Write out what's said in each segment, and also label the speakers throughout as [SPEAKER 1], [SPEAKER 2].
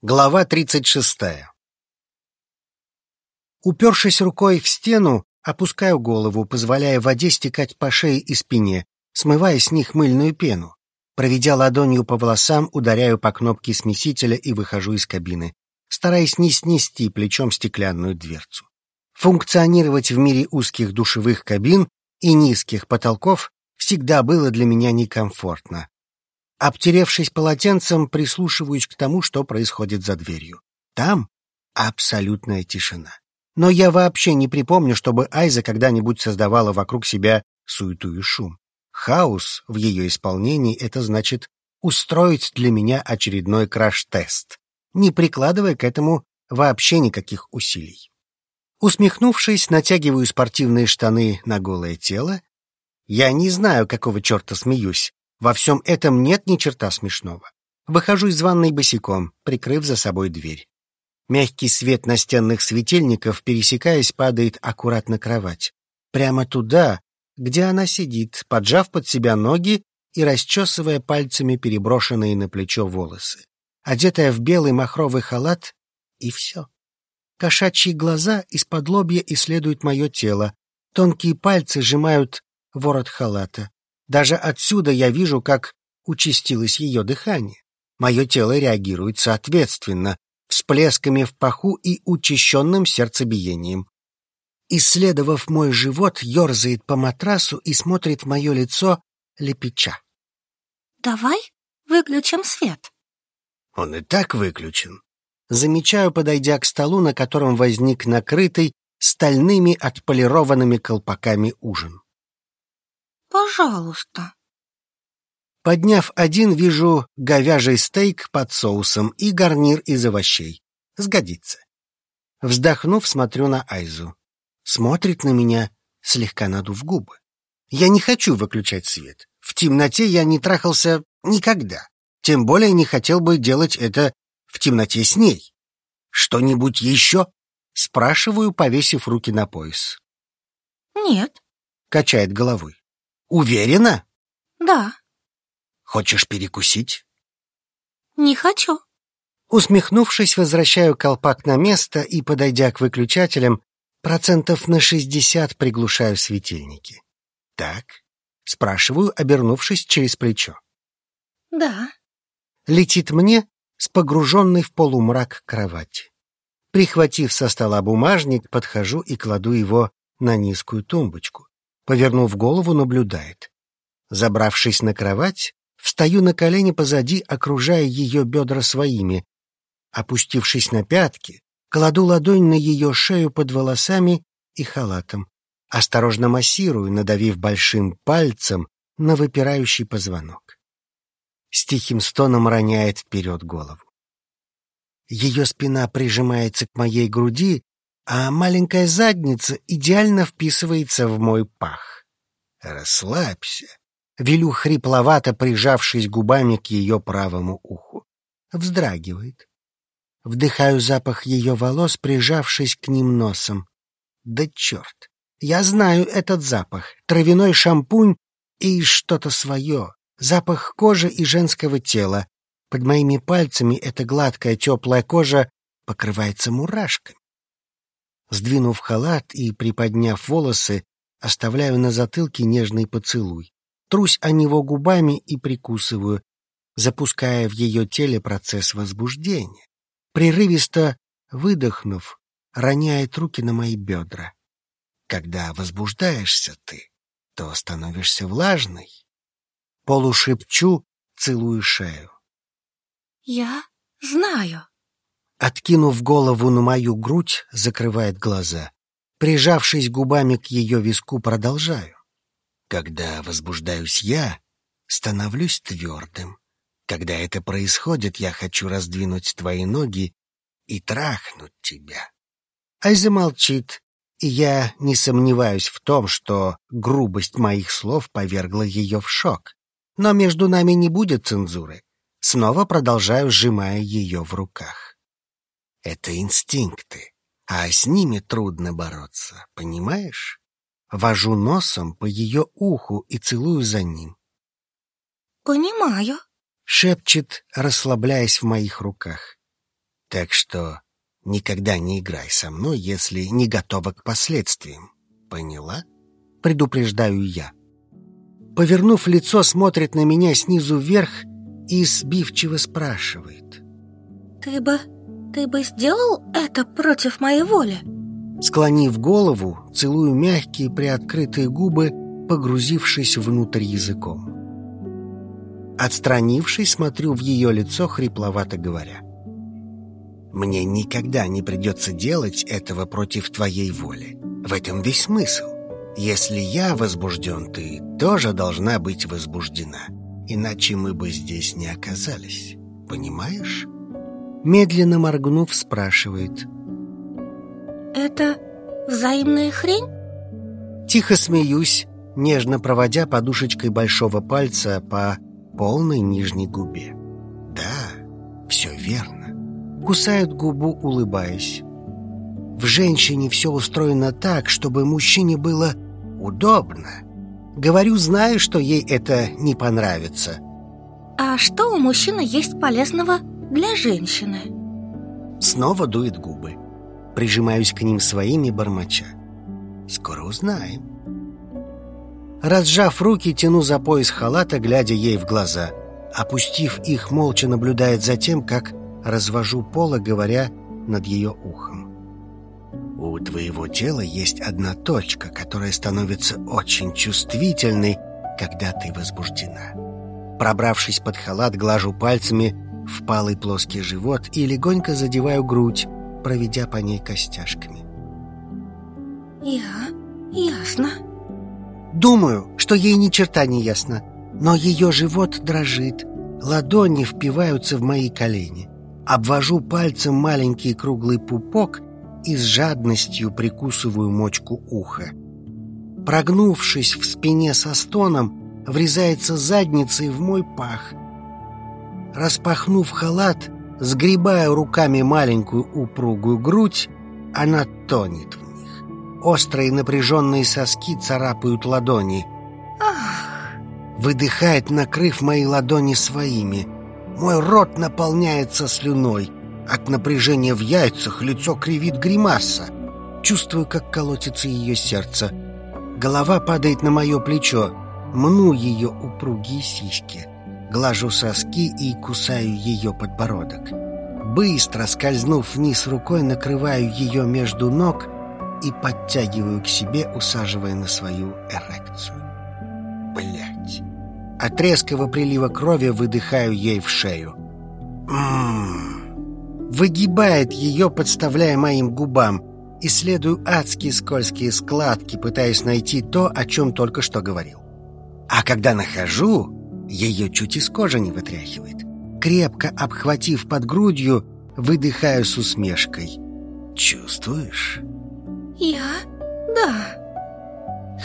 [SPEAKER 1] Глава 36. Упершись рукой в стену, опускаю голову, позволяя воде стекать по шее и спине, смывая с них мыльную пену. Проведя ладонью по волосам, ударяю по кнопке смесителя и выхожу из кабины, стараясь не снести плечом стеклянную дверцу. Функционировать в мире узких душевых кабин и низких потолков всегда было для меня некомфортно. Обтеревшись полотенцем, прислушиваюсь к тому, что происходит за дверью. Там абсолютная тишина. Но я вообще не припомню, чтобы Айза когда-нибудь создавала вокруг себя суету и шум. Хаос в ее исполнении — это значит устроить для меня очередной краш-тест, не прикладывая к этому вообще никаких усилий. Усмехнувшись, натягиваю спортивные штаны на голое тело. Я не знаю, какого черта смеюсь, во всем этом нет ни черта смешного. Выхожу из ванной босиком, прикрыв за собой дверь. Мягкий свет настенных светильников, пересекаясь, падает аккуратно кровать. Прямо туда, где она сидит, поджав под себя ноги и расчесывая пальцами переброшенные на плечо волосы. Одетая в белый махровый халат, и все. Кошачьи глаза из-под лобья исследуют мое тело. Тонкие пальцы сжимают ворот халата. Даже отсюда я вижу, как участилось ее дыхание. Мое тело реагирует соответственно, всплесками в паху и учащенным сердцебиением. Исследовав мой живот, ерзает по матрасу и смотрит в мое лицо лепеча.
[SPEAKER 2] «Давай выключим свет».
[SPEAKER 1] Он и так выключен. Замечаю, подойдя к столу, на котором возник накрытый стальными отполированными колпаками ужин.
[SPEAKER 2] Пожалуйста.
[SPEAKER 1] Подняв один, вижу говяжий стейк под соусом и гарнир из овощей. Сгодится. Вздохнув, смотрю на Айзу. Смотрит на меня, слегка надув губы. Я не хочу выключать свет. В темноте я не трахался никогда. Тем более не хотел бы делать это в темноте с ней. Что-нибудь еще? Спрашиваю, повесив руки на пояс.
[SPEAKER 2] Нет.
[SPEAKER 1] Качает головой. Уверена?
[SPEAKER 2] Да.
[SPEAKER 1] Хочешь перекусить?
[SPEAKER 2] Не хочу.
[SPEAKER 1] Усмехнувшись, возвращаю колпак на место и, подойдя к выключателям, процентов на шестьдесят приглушаю светильники. Так? Спрашиваю, обернувшись через плечо.
[SPEAKER 2] Да.
[SPEAKER 1] Летит мне с погруженной в полумрак кровати. Прихватив со стола бумажник, подхожу и кладу его на низкую тумбочку повернув голову, наблюдает. Забравшись на кровать, встаю на колени позади, окружая ее бедра своими. Опустившись на пятки, кладу ладонь на ее шею под волосами и халатом. Осторожно массирую, надавив большим пальцем на выпирающий позвонок. С тихим стоном роняет вперед голову. Ее спина прижимается к моей груди, а маленькая задница идеально вписывается в мой пах. Расслабься, велю хрипловато, прижавшись губами к ее правому уху. Вздрагивает. Вдыхаю запах ее волос, прижавшись к ним носом. Да черт! Я знаю этот запах. Травяной шампунь и что-то свое. Запах кожи и женского тела. Под моими пальцами эта гладкая теплая кожа покрывается мурашками. Сдвинув халат и приподняв волосы, оставляю на затылке нежный поцелуй. Трусь о него губами и прикусываю, запуская в ее теле процесс возбуждения. Прерывисто выдохнув, роняет руки на мои бедра. Когда возбуждаешься ты, то становишься влажной. Полушепчу, целую шею.
[SPEAKER 2] Я знаю.
[SPEAKER 1] Откинув голову на мою грудь, закрывает глаза. Прижавшись губами к ее виску, продолжаю. Когда возбуждаюсь я, становлюсь твердым. Когда это происходит, я хочу раздвинуть твои ноги и трахнуть тебя. Айза молчит, и я не сомневаюсь в том, что грубость моих слов повергла ее в шок. Но между нами не будет цензуры. Снова продолжаю, сжимая ее в руках. Это инстинкты, а с ними трудно бороться, понимаешь? Вожу носом по ее уху и целую за ним.
[SPEAKER 2] «Понимаю», —
[SPEAKER 1] шепчет, расслабляясь в моих руках. Так что никогда не играй со мной, если не готова к последствиям. Поняла? Предупреждаю я. Повернув лицо, смотрит на меня снизу вверх и сбивчиво спрашивает.
[SPEAKER 2] Ты бы... ты бы сделал это против моей воли?
[SPEAKER 1] Склонив голову, целую мягкие приоткрытые губы, погрузившись внутрь языком. Отстранившись, смотрю в ее лицо, хрипловато говоря. «Мне никогда не придется делать этого против твоей воли. В этом весь смысл. Если я возбужден, ты тоже должна быть возбуждена. Иначе мы бы здесь не оказались. Понимаешь?» Медленно моргнув, спрашивает.
[SPEAKER 2] Это взаимная хрень?
[SPEAKER 1] Тихо смеюсь, нежно проводя подушечкой большого пальца по полной нижней губе. Да, все верно. Кусает губу, улыбаясь. В женщине все устроено так, чтобы мужчине было удобно. Говорю, знаю, что ей это не понравится.
[SPEAKER 2] А что у мужчины есть полезного для женщины?
[SPEAKER 1] Снова дует губы. Прижимаюсь к ним своими бормоча. Скоро узнаем. Разжав руки, тяну за пояс халата, глядя ей в глаза. Опустив их, молча наблюдает за тем, как развожу поло, говоря над ее ухом. У твоего тела есть одна точка, которая становится очень чувствительной, когда ты возбуждена. Пробравшись под халат, глажу пальцами впалый плоский живот и легонько задеваю грудь, проведя по ней костяшками.
[SPEAKER 2] Я... ясно.
[SPEAKER 1] Думаю, что ей ни черта не ясно, но ее живот дрожит, ладони впиваются в мои колени. Обвожу пальцем маленький круглый пупок и с жадностью прикусываю мочку уха. Прогнувшись в спине со стоном, врезается задницей в мой пах. Распахнув халат, сгребая руками маленькую упругую грудь, она тонет в них. Острые напряженные соски царапают ладони.
[SPEAKER 2] Ах,
[SPEAKER 1] Выдыхает, накрыв мои ладони своими. Мой рот наполняется слюной. От напряжения в яйцах лицо кривит гримаса. Чувствую, как колотится ее сердце. Голова падает на мое плечо. Мну ее упругие сиськи. Глажу соски и кусаю ее подбородок. Быстро скользнув вниз рукой, накрываю ее между ног и подтягиваю к себе, усаживая на свою эрекцию. Блять. От резкого прилива крови выдыхаю ей в шею. Ммм. Выгибает ее, подставляя моим губам. Исследую адские скользкие складки, пытаясь найти то, о чем только что говорил. А когда нахожу, ее чуть из кожи не вытряхивает. Крепко обхватив под грудью, выдыхаю с усмешкой. Чувствуешь?
[SPEAKER 2] я... да.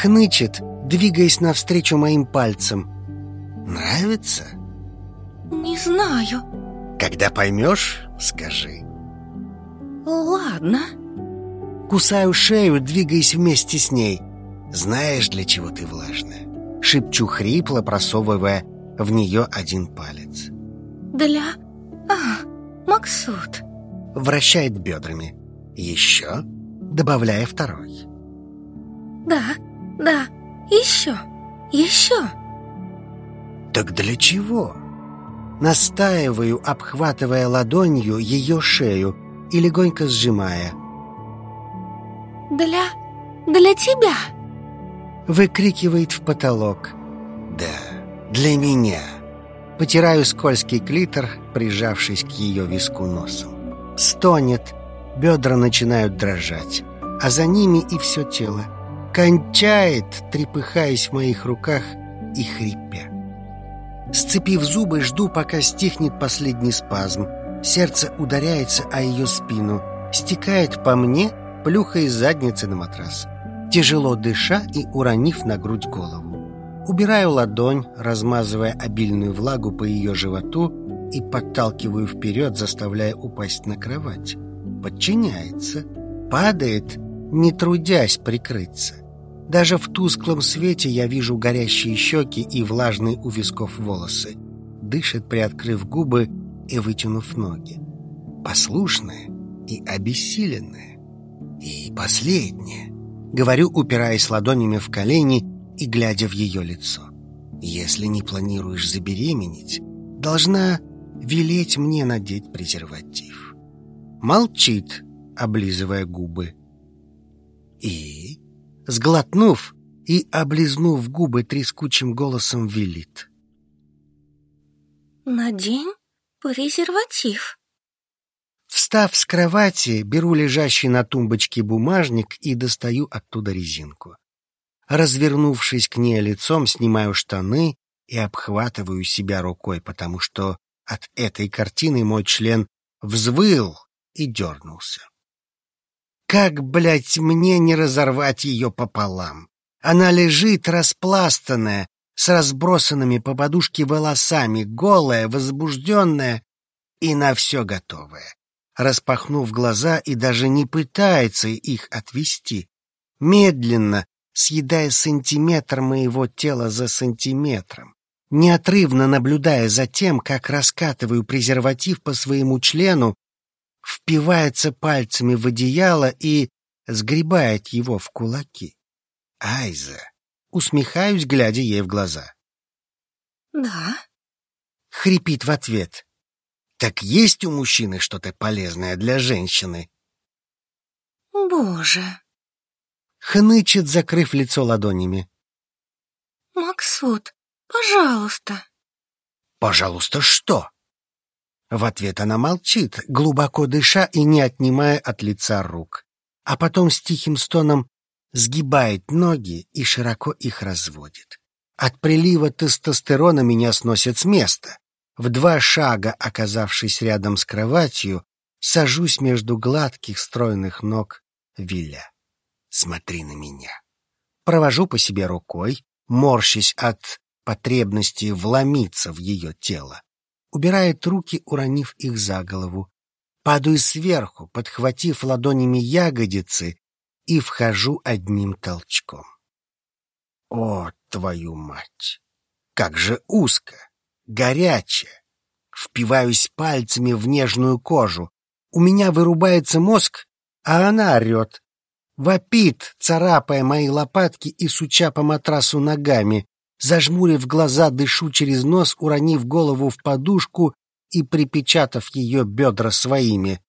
[SPEAKER 1] Хнычет, двигаясь навстречу моим пальцам. Нравится?
[SPEAKER 2] Не знаю.
[SPEAKER 1] Когда поймешь, скажи.
[SPEAKER 2] Ладно.
[SPEAKER 1] Кусаю шею, двигаясь вместе с ней. Знаешь, для чего ты влажная? Шепчу хрипло, просовывая в нее один палец.
[SPEAKER 2] Для... А, Максут.
[SPEAKER 1] Вращает бедрами. Еще, добавляя второй.
[SPEAKER 2] Да, да, еще, еще.
[SPEAKER 1] Так для чего? Настаиваю, обхватывая ладонью ее шею и легонько сжимая.
[SPEAKER 2] Для... для тебя.
[SPEAKER 1] Выкрикивает в потолок. Да, для меня. Потираю скользкий клитор, прижавшись к ее виску носом. Стонет, бедра начинают дрожать, а за ними и все тело. Кончает, трепыхаясь в моих руках и хрипя. Сцепив зубы, жду, пока стихнет последний спазм. Сердце ударяется о ее спину, стекает по мне, плюхаясь задницей на матрас. Тяжело дыша и уронив на грудь голову. Убираю ладонь, размазывая обильную влагу по ее животу и подталкиваю вперед, заставляя упасть на кровать. Подчиняется. Падает, не трудясь прикрыться. Даже в тусклом свете я вижу горящие щеки и влажные у висков волосы. Дышит, приоткрыв губы и вытянув ноги. послушное и обессиленное. И последнее, говорю, упираясь ладонями в колени и глядя в ее лицо. Если не планируешь забеременеть, должна велеть мне надеть презерватив. Молчит, облизывая губы. И, сглотнув и облизнув губы трескучим голосом, велит.
[SPEAKER 2] «Надень презерватив».
[SPEAKER 1] Встав с кровати, беру лежащий на тумбочке бумажник и достаю оттуда резинку. Развернувшись к ней лицом, снимаю штаны и обхватываю себя рукой, потому что от этой картины мой член взвыл и дернулся. Как, блядь, мне не разорвать ее пополам? Она лежит распластанная, с разбросанными по подушке волосами, голая, возбужденная и на все готовая. Распахнув глаза и даже не пытается их отвести, медленно, съедая сантиметр моего тела за сантиметром, неотрывно наблюдая за тем, как раскатываю презерватив по своему члену, впивается пальцами в одеяло и сгребает его в кулаки. Айза, усмехаюсь, глядя ей в глаза.
[SPEAKER 2] «Да?»
[SPEAKER 1] — хрипит в ответ. «Так есть у мужчины что-то полезное для женщины?»
[SPEAKER 2] «Боже!»
[SPEAKER 1] — хнычет, закрыв лицо ладонями.
[SPEAKER 2] «Максут, пожалуйста!»
[SPEAKER 1] «Пожалуйста, что?» В ответ она молчит, глубоко дыша и не отнимая от лица рук. А потом с тихим стоном сгибает ноги и широко их разводит. От прилива тестостерона меня сносит с места. В два шага, оказавшись рядом с кроватью, сажусь между гладких стройных ног Виля. Смотри на меня. Провожу по себе рукой, морщась от потребности вломиться в ее тело убирает руки, уронив их за голову. Падаю сверху, подхватив ладонями ягодицы, и вхожу одним толчком. О, твою мать! Как же узко, горяче! Впиваюсь пальцами в нежную кожу. У меня вырубается мозг, а она орет. Вопит, царапая мои лопатки и суча по матрасу ногами. Зажмурив глаза, дышу через нос, уронив голову в подушку и припечатав ее бедра своими.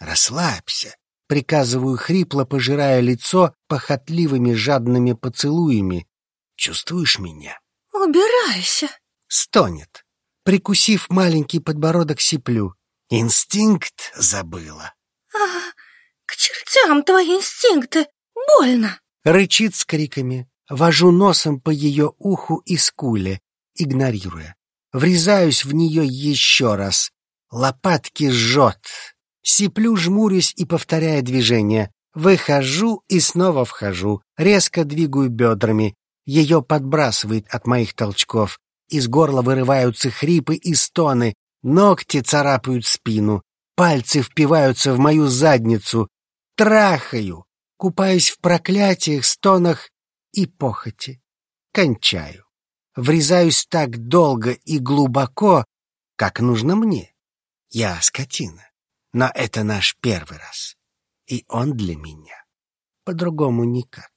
[SPEAKER 1] «Расслабься», — приказываю хрипло, пожирая лицо похотливыми жадными поцелуями. «Чувствуешь меня?»
[SPEAKER 2] «Убирайся!»
[SPEAKER 1] — стонет. Прикусив маленький подбородок, сиплю. «Инстинкт забыла».
[SPEAKER 2] «А, к чертям твои инстинкты! Больно!»
[SPEAKER 1] — рычит с криками. Вожу носом по ее уху и скуле, игнорируя. Врезаюсь в нее еще раз. Лопатки жжет. Сиплю, жмурюсь и повторяя движение. Выхожу и снова вхожу. Резко двигаю бедрами. Ее подбрасывает от моих толчков. Из горла вырываются хрипы и стоны. Ногти царапают спину. Пальцы впиваются в мою задницу. Трахаю. Купаюсь в проклятиях, стонах и похоти. Кончаю. Врезаюсь так долго и глубоко, как нужно мне. Я скотина, но это наш первый раз. И он для меня. По-другому никак.